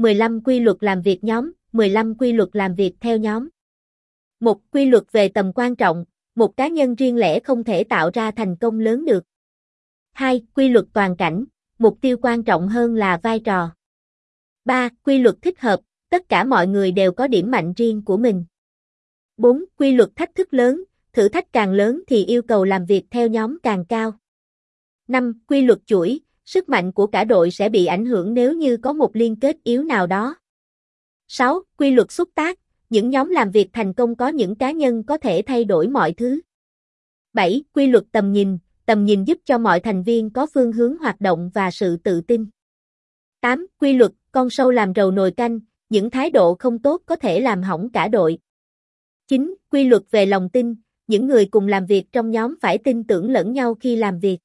15 quy luật làm việc nhóm, 15 quy luật làm việc theo nhóm. Một quy luật về tầm quan trọng, một cá nhân riêng lẻ không thể tạo ra thành công lớn được. 2. Quy luật toàn cảnh, mục tiêu quan trọng hơn là vai trò. 3. Quy luật thích hợp, tất cả mọi người đều có điểm mạnh riêng của mình. 4. Quy luật thách thức lớn, thử thách càng lớn thì yêu cầu làm việc theo nhóm càng cao. 5. Quy luật chuỗi, sức mạnh của cả đội sẽ bị ảnh hưởng nếu như có một liên kết yếu nào đó. 6. Quy luật xúc tác, những nhóm làm việc thành công có những cá nhân có thể thay đổi mọi thứ. 7. Quy luật tầm nhìn, tầm nhìn giúp cho mọi thành viên có phương hướng hoạt động và sự tự tin. 8. Quy luật, con sâu làm rầu nồi canh, những thái độ không tốt có thể làm hỏng cả đội. 9. Quy luật về lòng tin, những người cùng làm việc trong nhóm phải tin tưởng lẫn nhau khi làm việc.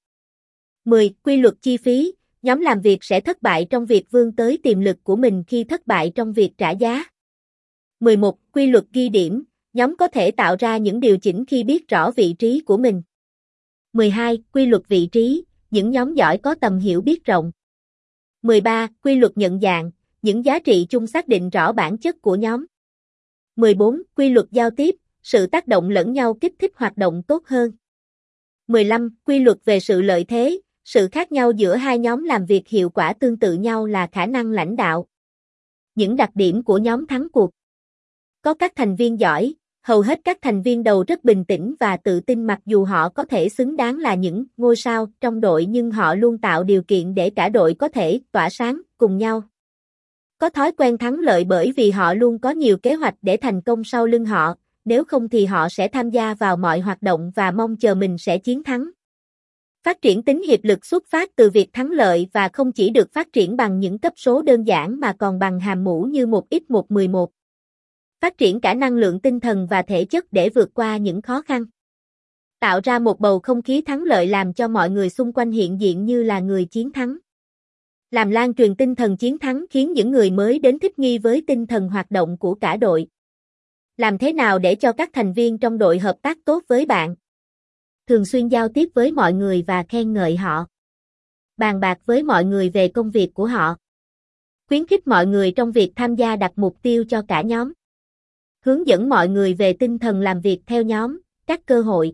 10. Quy luật chi phí, nhóm làm việc sẽ thất bại trong việc vươn tới tiềm lực của mình khi thất bại trong việc trả giá. 11. Quy luật ghi điểm, nhóm có thể tạo ra những điều chỉnh khi biết rõ vị trí của mình. 12. Quy luật vị trí, những nhóm giỏi có tầm hiểu biết rộng. 13. Quy luật nhận dạng, những giá trị chung xác định rõ bản chất của nhóm. 14. Quy luật giao tiếp, sự tác động lẫn nhau kích thích hoạt động tốt hơn. 15. Quy luật về sự lợi thế, sự khác nhau giữa hai nhóm làm việc hiệu quả tương tự nhau là khả năng lãnh đạo. Những đặc điểm của nhóm thắng cuộc. Có các thành viên giỏi, hầu hết các thành viên đầu rất bình tĩnh và tự tin mặc dù họ có thể xứng đáng là những ngôi sao trong đội nhưng họ luôn tạo điều kiện để cả đội có thể tỏa sáng cùng nhau. Có thói quen thắng lợi bởi vì họ luôn có nhiều kế hoạch để thành công sau lưng họ, nếu không thì họ sẽ tham gia vào mọi hoạt động và mong chờ mình sẽ chiến thắng. Phát triển tính hiệp lực xuất phát từ việc thắng lợi và không chỉ được phát triển bằng những cấp số đơn giản mà còn bằng hàm mũ như 1x111. Phát triển cả năng lượng tinh thần và thể chất để vượt qua những khó khăn. Tạo ra một bầu không khí thắng lợi làm cho mọi người xung quanh hiện diện như là người chiến thắng. Làm lan truyền tinh thần chiến thắng khiến những người mới đến thích nghi với tinh thần hoạt động của cả đội. Làm thế nào để cho các thành viên trong đội hợp tác tốt với bạn? Thường xuyên giao tiếp với mọi người và khen ngợi họ. Bàn bạc với mọi người về công việc của họ. Khuyến khích mọi người trong việc tham gia đặt mục tiêu cho cả nhóm. Hướng dẫn mọi người về tinh thần làm việc theo nhóm, các cơ hội.